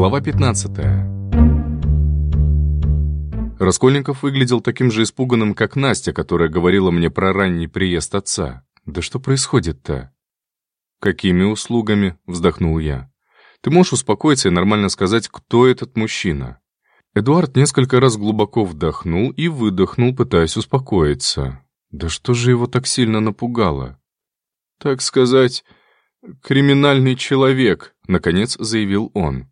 Глава 15 Раскольников выглядел таким же испуганным, как Настя, которая говорила мне про ранний приезд отца. «Да что происходит-то?» «Какими услугами?» — вздохнул я. «Ты можешь успокоиться и нормально сказать, кто этот мужчина?» Эдуард несколько раз глубоко вдохнул и выдохнул, пытаясь успокоиться. Да что же его так сильно напугало? «Так сказать, криминальный человек», — наконец заявил он.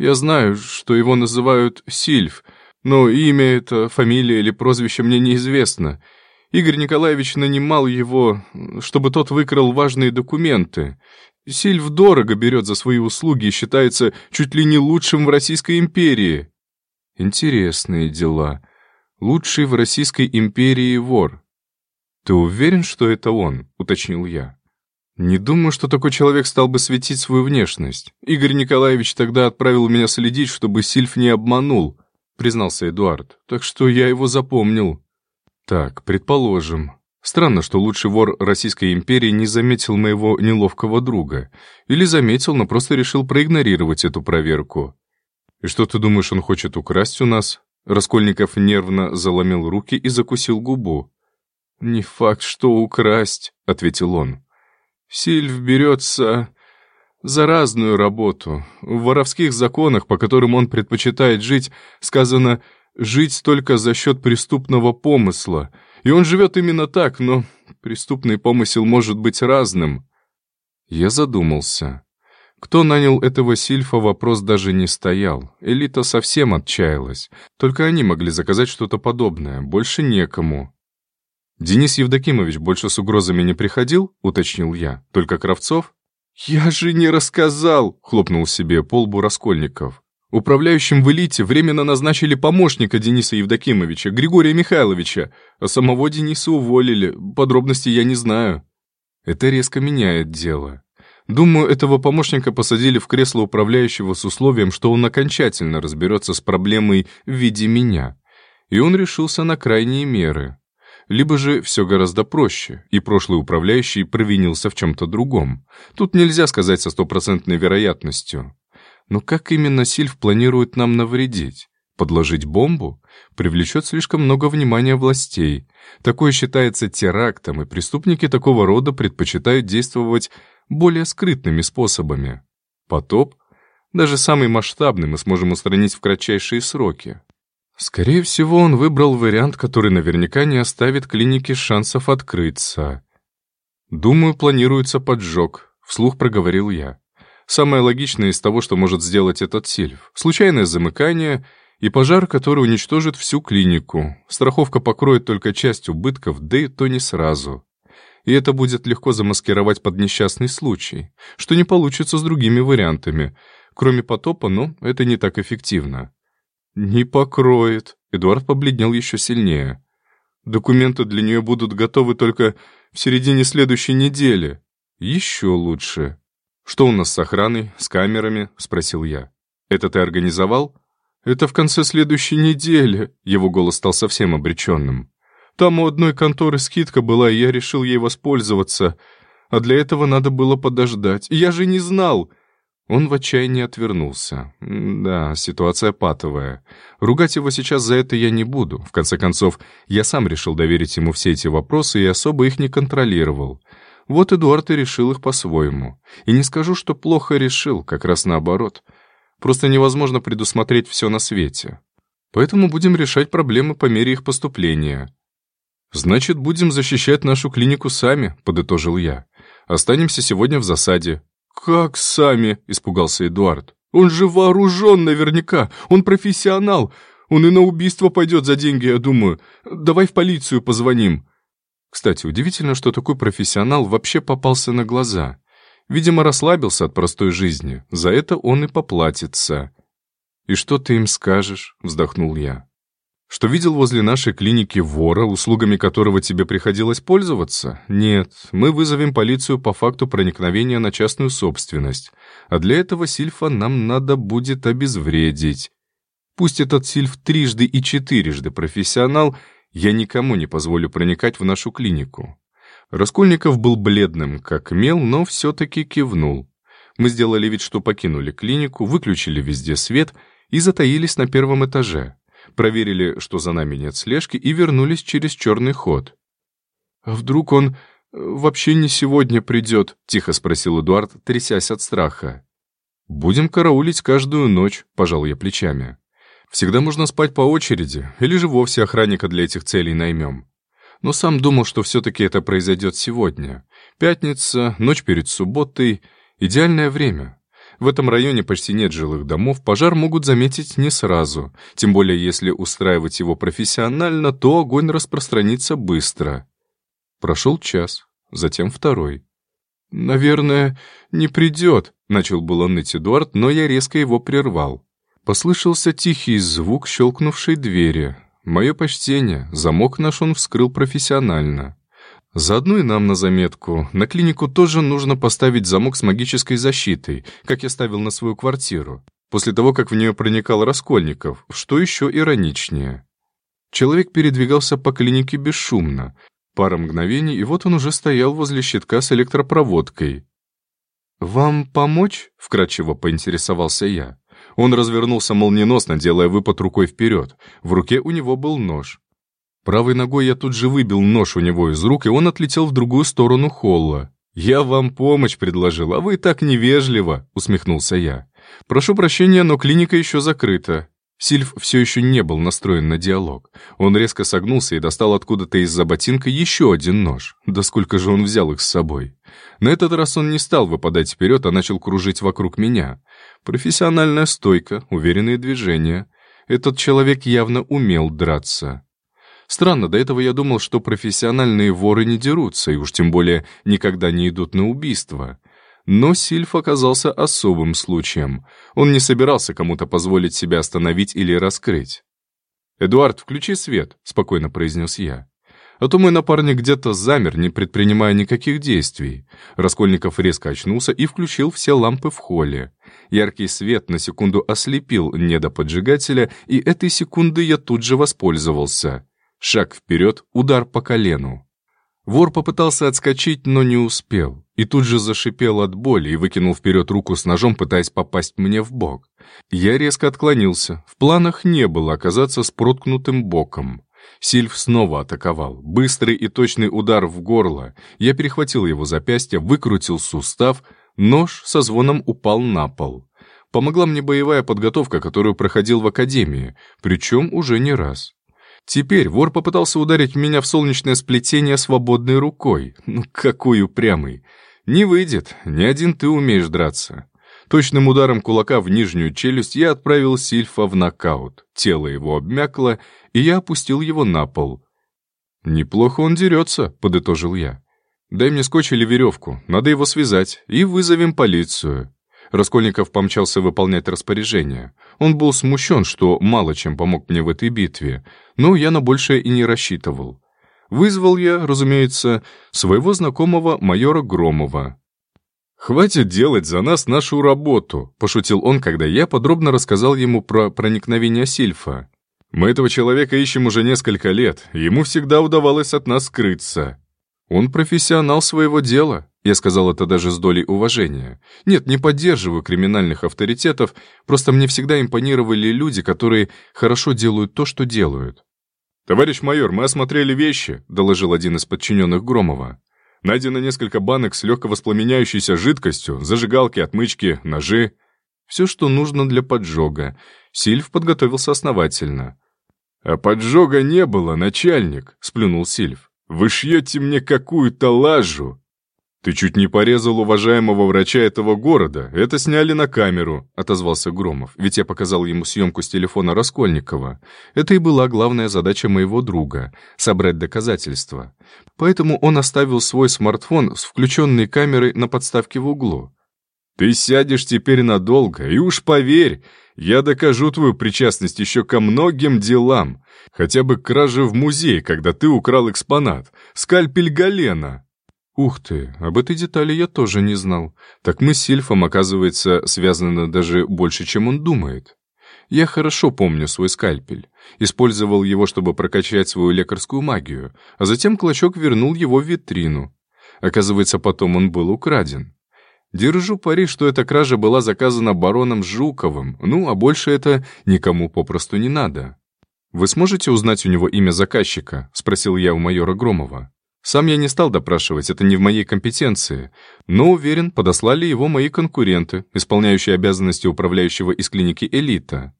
Я знаю, что его называют Сильв, но имя это, фамилия или прозвище мне неизвестно. Игорь Николаевич нанимал его, чтобы тот выкрал важные документы. Сильв дорого берет за свои услуги и считается чуть ли не лучшим в Российской империи. Интересные дела. Лучший в Российской империи вор. «Ты уверен, что это он?» — уточнил я. Не думаю, что такой человек стал бы светить свою внешность. Игорь Николаевич тогда отправил меня следить, чтобы Сильф не обманул, признался Эдуард. Так что я его запомнил. Так, предположим. Странно, что лучший вор Российской империи не заметил моего неловкого друга. Или заметил, но просто решил проигнорировать эту проверку. И что ты думаешь, он хочет украсть у нас? Раскольников нервно заломил руки и закусил губу. «Не факт, что украсть», — ответил он. Сильв берется за разную работу. В воровских законах, по которым он предпочитает жить, сказано «жить только за счет преступного помысла». И он живет именно так, но преступный помысел может быть разным. Я задумался. Кто нанял этого Сильфа, вопрос даже не стоял. Элита совсем отчаялась. Только они могли заказать что-то подобное, больше некому. «Денис Евдокимович больше с угрозами не приходил?» — уточнил я. «Только Кравцов?» «Я же не рассказал!» — хлопнул себе полбу Раскольников. Управляющим в элите временно назначили помощника Дениса Евдокимовича, Григория Михайловича, а самого Дениса уволили. Подробностей я не знаю. Это резко меняет дело. Думаю, этого помощника посадили в кресло управляющего с условием, что он окончательно разберется с проблемой в виде меня. И он решился на крайние меры. Либо же все гораздо проще, и прошлый управляющий провинился в чем-то другом. Тут нельзя сказать со стопроцентной вероятностью. Но как именно Сильв планирует нам навредить? Подложить бомбу? Привлечет слишком много внимания властей. Такое считается терактом, и преступники такого рода предпочитают действовать более скрытными способами. Потоп? Даже самый масштабный мы сможем устранить в кратчайшие сроки. Скорее всего, он выбрал вариант, который наверняка не оставит клинике шансов открыться. «Думаю, планируется поджог», — вслух проговорил я. «Самое логичное из того, что может сделать этот сильф. Случайное замыкание и пожар, который уничтожит всю клинику. Страховка покроет только часть убытков, да и то не сразу. И это будет легко замаскировать под несчастный случай, что не получится с другими вариантами. Кроме потопа, но это не так эффективно. «Не покроет». Эдуард побледнел еще сильнее. «Документы для нее будут готовы только в середине следующей недели. Еще лучше». «Что у нас с охраной, с камерами?» — спросил я. «Это ты организовал?» «Это в конце следующей недели», — его голос стал совсем обреченным. «Там у одной конторы скидка была, и я решил ей воспользоваться. А для этого надо было подождать. Я же не знал. Он в отчаянии отвернулся. Да, ситуация патовая. Ругать его сейчас за это я не буду. В конце концов, я сам решил доверить ему все эти вопросы и особо их не контролировал. Вот Эдуард и решил их по-своему. И не скажу, что плохо решил, как раз наоборот. Просто невозможно предусмотреть все на свете. Поэтому будем решать проблемы по мере их поступления. «Значит, будем защищать нашу клинику сами», — подытожил я. «Останемся сегодня в засаде. «Как сами?» — испугался Эдуард. «Он же вооружен наверняка, он профессионал. Он и на убийство пойдет за деньги, я думаю. Давай в полицию позвоним». Кстати, удивительно, что такой профессионал вообще попался на глаза. Видимо, расслабился от простой жизни. За это он и поплатится. «И что ты им скажешь?» — вздохнул я что видел возле нашей клиники вора, услугами которого тебе приходилось пользоваться? Нет, мы вызовем полицию по факту проникновения на частную собственность. А для этого Сильфа нам надо будет обезвредить. Пусть этот Сильф трижды и четырежды профессионал, я никому не позволю проникать в нашу клинику. Раскольников был бледным, как мел, но все-таки кивнул. Мы сделали вид, что покинули клинику, выключили везде свет и затаились на первом этаже. Проверили, что за нами нет слежки, и вернулись через черный ход. «А вдруг он э, вообще не сегодня придет?» — тихо спросил Эдуард, трясясь от страха. «Будем караулить каждую ночь», — пожал я плечами. «Всегда можно спать по очереди, или же вовсе охранника для этих целей наймем. Но сам думал, что все-таки это произойдет сегодня. Пятница, ночь перед субботой — идеальное время. В этом районе почти нет жилых домов, пожар могут заметить не сразу. Тем более, если устраивать его профессионально, то огонь распространится быстро. Прошел час, затем второй. «Наверное, не придет», — начал было ныть Эдуард, но я резко его прервал. Послышался тихий звук щелкнувшей двери. Мое почтение, замок наш он вскрыл профессионально. Заодно и нам на заметку. На клинику тоже нужно поставить замок с магической защитой, как я ставил на свою квартиру, после того, как в нее проникал Раскольников, что еще ироничнее. Человек передвигался по клинике бесшумно, Пара мгновений, и вот он уже стоял возле щитка с электропроводкой. «Вам помочь?» — вкратчиво поинтересовался я. Он развернулся молниеносно, делая выпад рукой вперед. В руке у него был нож. Правой ногой я тут же выбил нож у него из рук, и он отлетел в другую сторону холла. «Я вам помощь предложил, а вы так невежливо», — усмехнулся я. «Прошу прощения, но клиника еще закрыта. Сильф все еще не был настроен на диалог. Он резко согнулся и достал откуда-то из-за ботинка еще один нож. Да сколько же он взял их с собой? На этот раз он не стал выпадать вперед, а начал кружить вокруг меня. Профессиональная стойка, уверенные движения. Этот человек явно умел драться. Странно, до этого я думал, что профессиональные воры не дерутся, и уж тем более никогда не идут на убийство. Но Сильф оказался особым случаем. Он не собирался кому-то позволить себя остановить или раскрыть. «Эдуард, включи свет», — спокойно произнес я. А то мой напарник где-то замер, не предпринимая никаких действий. Раскольников резко очнулся и включил все лампы в холле. Яркий свет на секунду ослепил недоподжигателя, и этой секунды я тут же воспользовался. Шаг вперед, удар по колену. Вор попытался отскочить, но не успел, и тут же зашипел от боли и выкинул вперед руку с ножом, пытаясь попасть мне в бок. Я резко отклонился. В планах не было оказаться с проткнутым боком. Сильв снова атаковал. Быстрый и точный удар в горло. Я перехватил его запястье, выкрутил сустав. Нож со звоном упал на пол. Помогла мне боевая подготовка, которую проходил в академии, причем уже не раз. Теперь вор попытался ударить меня в солнечное сплетение свободной рукой. Ну, какой упрямый. Не выйдет, ни один ты умеешь драться. Точным ударом кулака в нижнюю челюсть я отправил Сильфа в нокаут. Тело его обмякло, и я опустил его на пол. «Неплохо он дерется», — подытожил я. «Дай мне скотч или веревку, надо его связать, и вызовем полицию». Раскольников помчался выполнять распоряжение. Он был смущен, что мало чем помог мне в этой битве, но я на большее и не рассчитывал. Вызвал я, разумеется, своего знакомого майора Громова. «Хватит делать за нас нашу работу», — пошутил он, когда я подробно рассказал ему про проникновение Сильфа. «Мы этого человека ищем уже несколько лет, ему всегда удавалось от нас скрыться. Он профессионал своего дела, я сказал это даже с долей уважения. Нет, не поддерживаю криминальных авторитетов, просто мне всегда импонировали люди, которые хорошо делают то, что делают. «Товарищ майор, мы осмотрели вещи», — доложил один из подчиненных Громова. «Найдено несколько банок с легко воспламеняющейся жидкостью, зажигалки, отмычки, ножи. Все, что нужно для поджога. Сильв подготовился основательно». «А поджога не было, начальник», — сплюнул Сильв. «Вы шьете мне какую-то лажу. «Ты чуть не порезал уважаемого врача этого города. Это сняли на камеру», — отозвался Громов, ведь я показал ему съемку с телефона Раскольникова. Это и была главная задача моего друга — собрать доказательства. Поэтому он оставил свой смартфон с включенной камерой на подставке в углу. «Ты сядешь теперь надолго, и уж поверь, я докажу твою причастность еще ко многим делам. Хотя бы к краже в музей, когда ты украл экспонат. Скальпель Галена». Ух ты, об этой детали я тоже не знал. Так мы с Сильфом, оказывается, связаны даже больше, чем он думает. Я хорошо помню свой скальпель. Использовал его, чтобы прокачать свою лекарскую магию, а затем клочок вернул его в витрину. Оказывается, потом он был украден. Держу пари, что эта кража была заказана бароном Жуковым, ну, а больше это никому попросту не надо. «Вы сможете узнать у него имя заказчика?» — спросил я у майора Громова. Сам я не стал допрашивать, это не в моей компетенции, но уверен, подослали его мои конкуренты, исполняющие обязанности управляющего из клиники «Элита».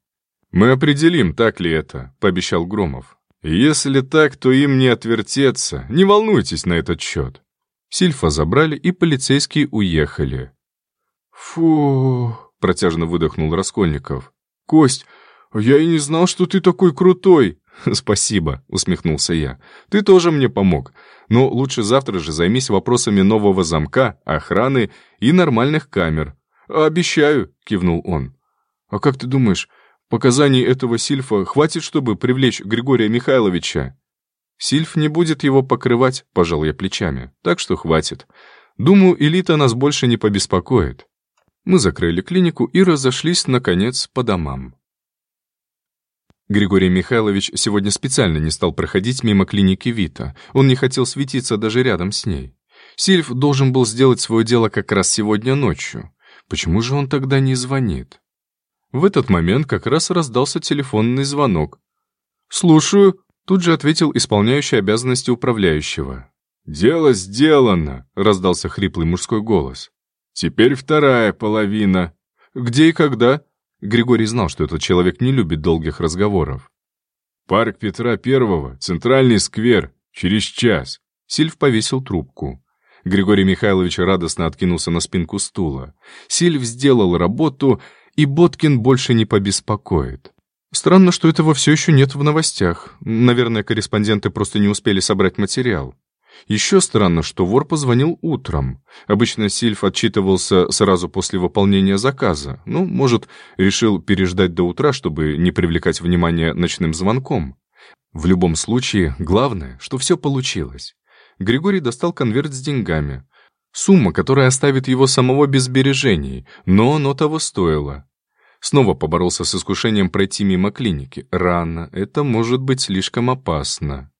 «Мы определим, так ли это», — пообещал Громов. «Если так, то им не отвертеться. Не волнуйтесь на этот счет». Сильфа забрали, и полицейские уехали. «Фу...» — протяжно выдохнул Раскольников. «Кость, я и не знал, что ты такой крутой!» «Спасибо», — усмехнулся я. «Ты тоже мне помог. Но лучше завтра же займись вопросами нового замка, охраны и нормальных камер». «Обещаю», — кивнул он. «А как ты думаешь, показаний этого Сильфа хватит, чтобы привлечь Григория Михайловича?» Сильф не будет его покрывать, пожал я плечами, так что хватит. Думаю, элита нас больше не побеспокоит. Мы закрыли клинику и разошлись, наконец, по домам. Григорий Михайлович сегодня специально не стал проходить мимо клиники Вита. Он не хотел светиться даже рядом с ней. Сильф должен был сделать свое дело как раз сегодня ночью. Почему же он тогда не звонит? В этот момент как раз раздался телефонный звонок. «Слушаю», Тут же ответил исполняющий обязанности управляющего. «Дело сделано!» — раздался хриплый мужской голос. «Теперь вторая половина. Где и когда?» Григорий знал, что этот человек не любит долгих разговоров. «Парк Петра Первого, центральный сквер, через час». Сильв повесил трубку. Григорий Михайлович радостно откинулся на спинку стула. Сильв сделал работу, и Боткин больше не побеспокоит. Странно, что этого все еще нет в новостях. Наверное, корреспонденты просто не успели собрать материал. Еще странно, что вор позвонил утром. Обычно Сильф отчитывался сразу после выполнения заказа. Ну, может, решил переждать до утра, чтобы не привлекать внимание ночным звонком. В любом случае, главное, что все получилось. Григорий достал конверт с деньгами. Сумма, которая оставит его самого без сбережений, но оно того стоило. Снова поборолся с искушением пройти мимо клиники. Рано, это может быть слишком опасно.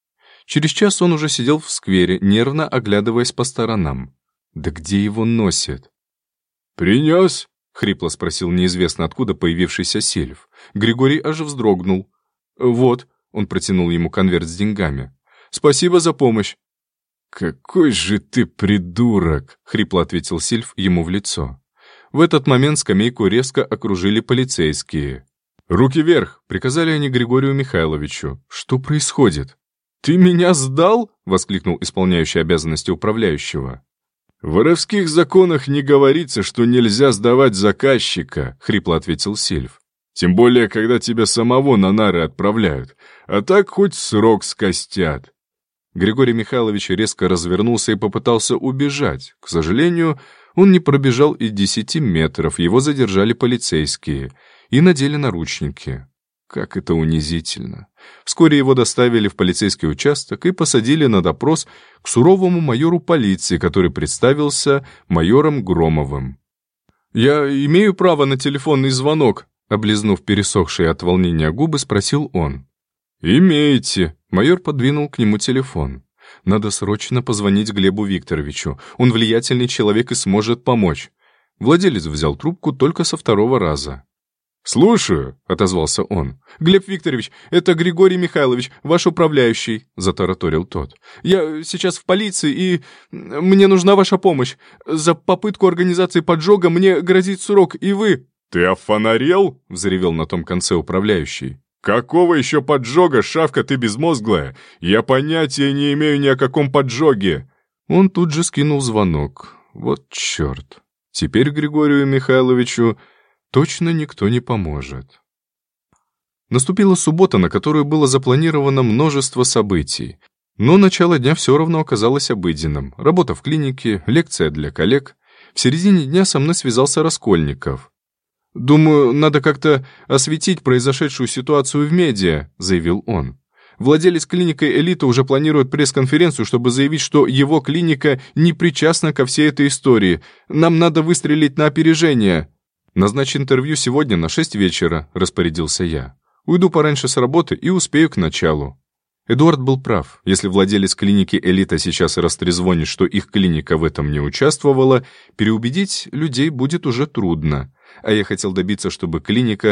Через час он уже сидел в сквере, нервно оглядываясь по сторонам. Да где его носит? «Принес?» — хрипло спросил неизвестно откуда появившийся Сельв. Григорий аж вздрогнул. «Вот», — он протянул ему конверт с деньгами. «Спасибо за помощь». «Какой же ты придурок!» — хрипло ответил Сильв ему в лицо. В этот момент скамейку резко окружили полицейские. «Руки вверх!» — приказали они Григорию Михайловичу. «Что происходит?» «Ты меня сдал?» — воскликнул исполняющий обязанности управляющего. «В воровских законах не говорится, что нельзя сдавать заказчика», — хрипло ответил Сильв. «Тем более, когда тебя самого на нары отправляют. А так хоть срок скостят». Григорий Михайлович резко развернулся и попытался убежать. К сожалению, он не пробежал и десяти метров, его задержали полицейские и надели наручники. Как это унизительно. Вскоре его доставили в полицейский участок и посадили на допрос к суровому майору полиции, который представился майором Громовым. «Я имею право на телефонный звонок?» Облизнув пересохшие от волнения губы, спросил он. «Имеете». Майор подвинул к нему телефон. Надо срочно позвонить Глебу Викторовичу. Он влиятельный человек и сможет помочь. Владелец взял трубку только со второго раза. «Слушаю», — отозвался он. «Глеб Викторович, это Григорий Михайлович, ваш управляющий», — затараторил тот. «Я сейчас в полиции, и мне нужна ваша помощь. За попытку организации поджога мне грозит срок, и вы...» «Ты офонарел?» — взревел на том конце управляющий. «Какого еще поджога, шавка ты безмозглая? Я понятия не имею ни о каком поджоге!» Он тут же скинул звонок. Вот черт. Теперь Григорию Михайловичу точно никто не поможет. Наступила суббота, на которую было запланировано множество событий. Но начало дня все равно оказалось обыденным. Работа в клинике, лекция для коллег. В середине дня со мной связался Раскольников. «Думаю, надо как-то осветить произошедшую ситуацию в медиа», — заявил он. Владелец клиники «Элита» уже планирует пресс-конференцию, чтобы заявить, что его клиника не причастна ко всей этой истории. Нам надо выстрелить на опережение. «Назначь интервью сегодня на шесть вечера», — распорядился я. «Уйду пораньше с работы и успею к началу». Эдуард был прав. Если владелец клиники «Элита» сейчас растрезвонит, что их клиника в этом не участвовала, переубедить людей будет уже трудно. А я хотел добиться, чтобы клиника